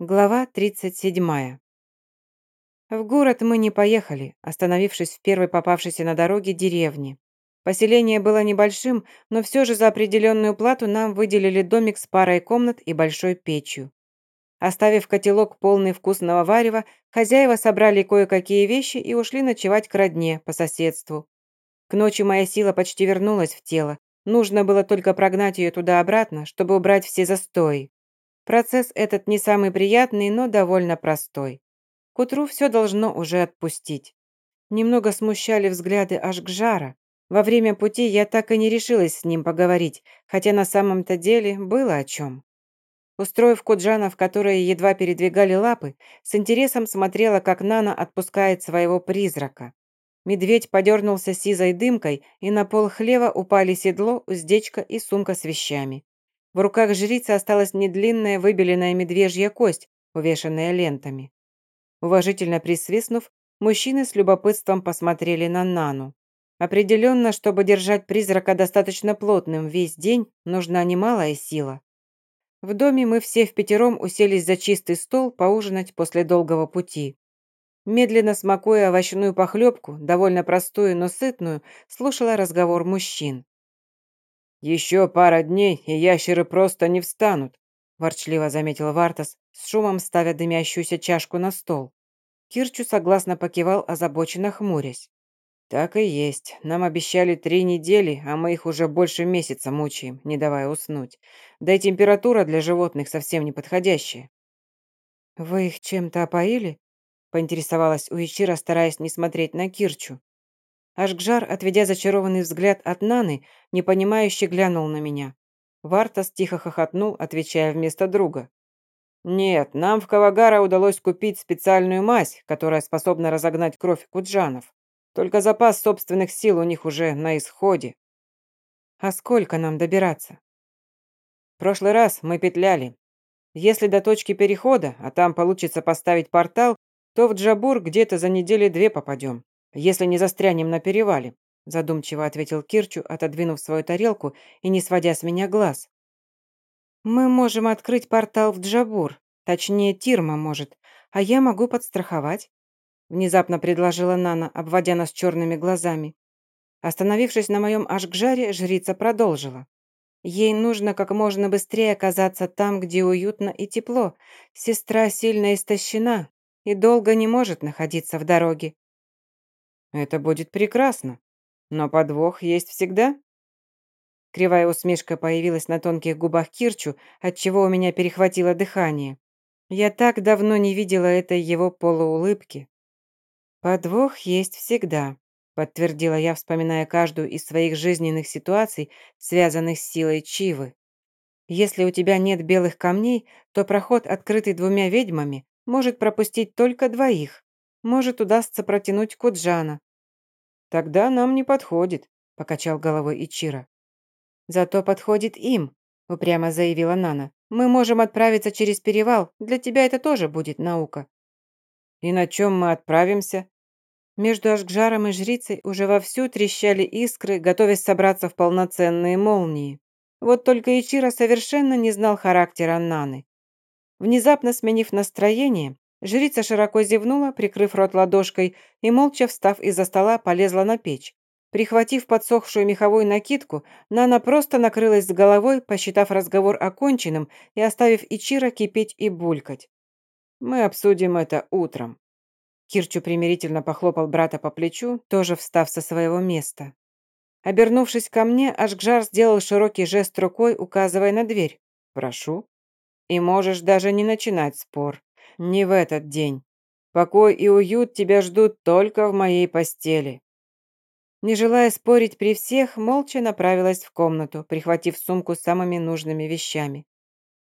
Глава 37. В город мы не поехали, остановившись в первой попавшейся на дороге деревне. Поселение было небольшим, но все же за определенную плату нам выделили домик с парой комнат и большой печью. Оставив котелок полный вкусного варева, хозяева собрали кое-какие вещи и ушли ночевать к родне по соседству. К ночи моя сила почти вернулась в тело. Нужно было только прогнать ее туда-обратно, чтобы убрать все застои. Процесс этот не самый приятный, но довольно простой. К утру все должно уже отпустить. Немного смущали взгляды аж к жара. Во время пути я так и не решилась с ним поговорить, хотя на самом-то деле было о чем. Устроив куджанов, которые едва передвигали лапы, с интересом смотрела, как Нана отпускает своего призрака. Медведь подернулся сизой дымкой, и на пол хлева упали седло, уздечка и сумка с вещами. В руках жрицы осталась недлинная выбеленная медвежья кость, увешанная лентами. Уважительно присвистнув, мужчины с любопытством посмотрели на Нану. Определенно, чтобы держать призрака достаточно плотным весь день, нужна немалая сила. В доме мы все в пятером уселись за чистый стол поужинать после долгого пути. Медленно смакуя овощную похлебку, довольно простую, но сытную, слушала разговор мужчин. «Еще пара дней, и ящеры просто не встанут», ворчливо заметил Вартас, с шумом ставя дымящуюся чашку на стол. Кирчу согласно покивал, озабоченно хмурясь. «Так и есть. Нам обещали три недели, а мы их уже больше месяца мучаем, не давая уснуть. Да и температура для животных совсем не подходящая». «Вы их чем-то опоили?» поинтересовалась Уичира, стараясь не смотреть на Кирчу. Ашгжар, отведя зачарованный взгляд от Наны, непонимающе глянул на меня. Вартас тихо хохотнул, отвечая вместо друга. «Нет, нам в Кавагара удалось купить специальную мазь, которая способна разогнать кровь куджанов. Только запас собственных сил у них уже на исходе». «А сколько нам добираться?» «В прошлый раз мы петляли. Если до точки перехода, а там получится поставить портал, то в Джабур где-то за недели две попадем если не застрянем на перевале», задумчиво ответил Кирчу, отодвинув свою тарелку и не сводя с меня глаз. «Мы можем открыть портал в Джабур, точнее, Тирма может, а я могу подстраховать», внезапно предложила Нана, обводя нас черными глазами. Остановившись на моем ашгжаре, жрица продолжила. Ей нужно как можно быстрее оказаться там, где уютно и тепло. Сестра сильно истощена и долго не может находиться в дороге. Это будет прекрасно. Но подвох есть всегда. Кривая усмешка появилась на тонких губах Кирчу, отчего у меня перехватило дыхание. Я так давно не видела этой его полуулыбки. «Подвох есть всегда», — подтвердила я, вспоминая каждую из своих жизненных ситуаций, связанных с силой Чивы. «Если у тебя нет белых камней, то проход, открытый двумя ведьмами, может пропустить только двоих. Может, удастся протянуть Куджана. Тогда нам не подходит, покачал головой Ичира. Зато подходит им, упрямо заявила Нана. Мы можем отправиться через перевал. Для тебя это тоже будет наука. И на чем мы отправимся? Между Ашгжаром и жрицей уже вовсю трещали искры, готовясь собраться в полноценные молнии. Вот только Ичира совершенно не знал характера Наны. Внезапно сменив настроение, Жрица широко зевнула, прикрыв рот ладошкой, и, молча встав из-за стола, полезла на печь. Прихватив подсохшую меховую накидку, Нана просто накрылась с головой, посчитав разговор оконченным и оставив Ичира кипеть и булькать. «Мы обсудим это утром». Кирчу примирительно похлопал брата по плечу, тоже встав со своего места. Обернувшись ко мне, Ашгжар сделал широкий жест рукой, указывая на дверь. «Прошу. И можешь даже не начинать спор. Не в этот день. Покой и уют тебя ждут только в моей постели». Не желая спорить при всех, молча направилась в комнату, прихватив сумку с самыми нужными вещами.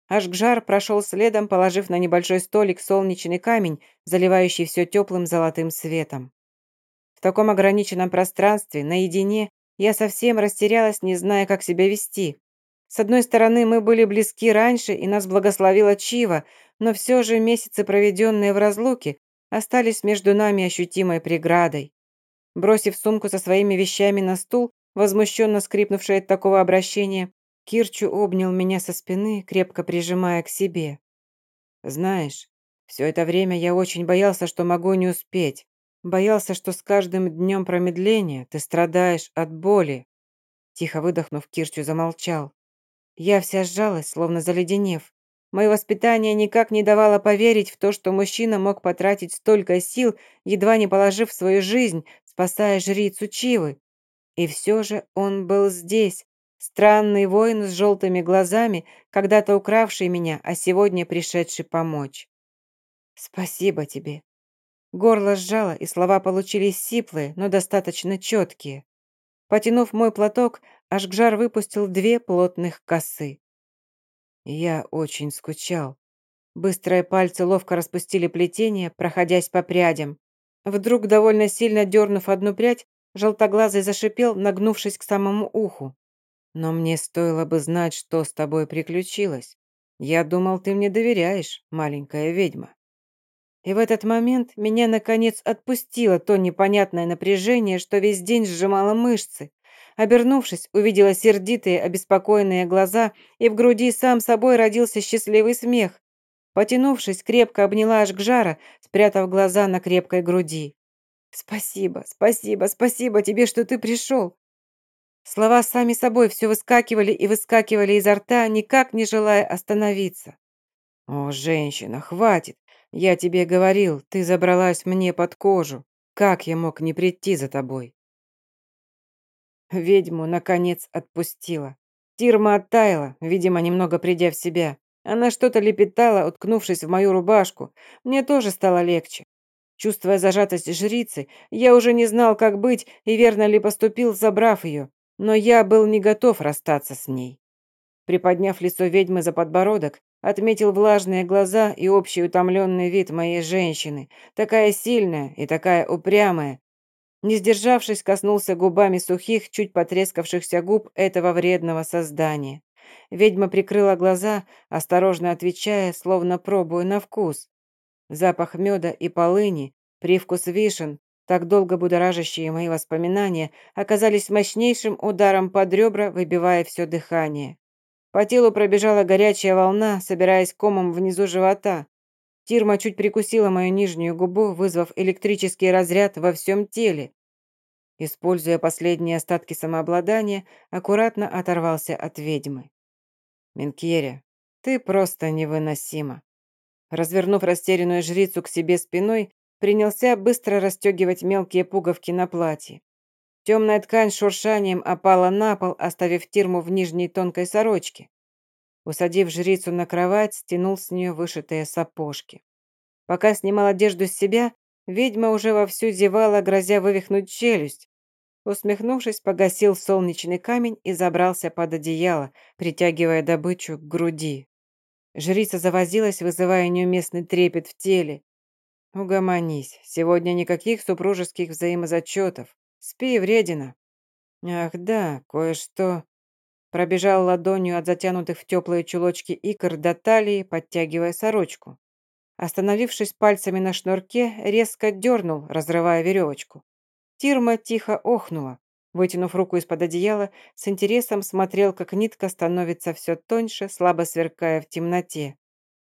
Ашгжар прошел следом, положив на небольшой столик солнечный камень, заливающий все теплым золотым светом. В таком ограниченном пространстве, наедине, я совсем растерялась, не зная, как себя вести. С одной стороны, мы были близки раньше, и нас благословила Чива, но все же месяцы, проведенные в разлуке, остались между нами ощутимой преградой. Бросив сумку со своими вещами на стул, возмущенно скрипнувший от такого обращения, Кирчу обнял меня со спины, крепко прижимая к себе. Знаешь, все это время я очень боялся, что могу не успеть. Боялся, что с каждым днем промедления ты страдаешь от боли. Тихо выдохнув, Кирчу замолчал. Я вся сжалась, словно заледенев. Мое воспитание никак не давало поверить в то, что мужчина мог потратить столько сил, едва не положив свою жизнь, спасая жрицу Чивы. И все же он был здесь, странный воин с желтыми глазами, когда-то укравший меня, а сегодня пришедший помочь. «Спасибо тебе». Горло сжало, и слова получились сиплые, но достаточно четкие. Потянув мой платок, Ашгжар выпустил две плотных косы. Я очень скучал. Быстрые пальцы ловко распустили плетение, проходясь по прядям. Вдруг, довольно сильно дернув одну прядь, желтоглазый зашипел, нагнувшись к самому уху. «Но мне стоило бы знать, что с тобой приключилось. Я думал, ты мне доверяешь, маленькая ведьма». И в этот момент меня, наконец, отпустило то непонятное напряжение, что весь день сжимало мышцы. Обернувшись, увидела сердитые, обеспокоенные глаза, и в груди сам собой родился счастливый смех. Потянувшись, крепко обняла Ашгжара, спрятав глаза на крепкой груди. «Спасибо, спасибо, спасибо тебе, что ты пришел!» Слова сами собой все выскакивали и выскакивали изо рта, никак не желая остановиться. «О, женщина, хватит! Я тебе говорил, ты забралась мне под кожу. Как я мог не прийти за тобой?» Ведьму, наконец, отпустила. Тирма оттаяла, видимо, немного придя в себя. Она что-то лепетала, уткнувшись в мою рубашку. Мне тоже стало легче. Чувствуя зажатость жрицы, я уже не знал, как быть и верно ли поступил, забрав ее. Но я был не готов расстаться с ней. Приподняв лицо ведьмы за подбородок, отметил влажные глаза и общий утомленный вид моей женщины, такая сильная и такая упрямая, не сдержавшись, коснулся губами сухих, чуть потрескавшихся губ этого вредного создания. Ведьма прикрыла глаза, осторожно отвечая, словно пробуя на вкус. Запах меда и полыни, привкус вишен, так долго будоражащие мои воспоминания, оказались мощнейшим ударом под ребра, выбивая все дыхание. По телу пробежала горячая волна, собираясь комом внизу живота. Тирма чуть прикусила мою нижнюю губу, вызвав электрический разряд во всем теле. Используя последние остатки самообладания, аккуратно оторвался от ведьмы. «Менкьере, ты просто невыносима». Развернув растерянную жрицу к себе спиной, принялся быстро расстегивать мелкие пуговки на платье. Темная ткань шуршанием опала на пол, оставив тирму в нижней тонкой сорочке. Усадив жрицу на кровать, стянул с нее вышитые сапожки. Пока снимал одежду с себя, ведьма уже вовсю зевала, грозя вывихнуть челюсть. Усмехнувшись, погасил солнечный камень и забрался под одеяло, притягивая добычу к груди. Жрица завозилась, вызывая неуместный трепет в теле. «Угомонись, сегодня никаких супружеских взаимозачетов. Спи, вредина». «Ах да, кое-что...» Пробежал ладонью от затянутых в теплые чулочки икр до талии, подтягивая сорочку. Остановившись пальцами на шнурке, резко дернул, разрывая веревочку. Тирма тихо охнула. Вытянув руку из-под одеяла, с интересом смотрел, как нитка становится все тоньше, слабо сверкая в темноте.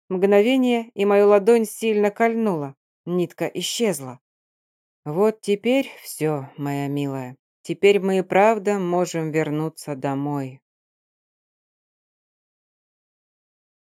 Мгновение, и мою ладонь сильно кольнула. Нитка исчезла. «Вот теперь все, моя милая. Теперь мы и правда можем вернуться домой».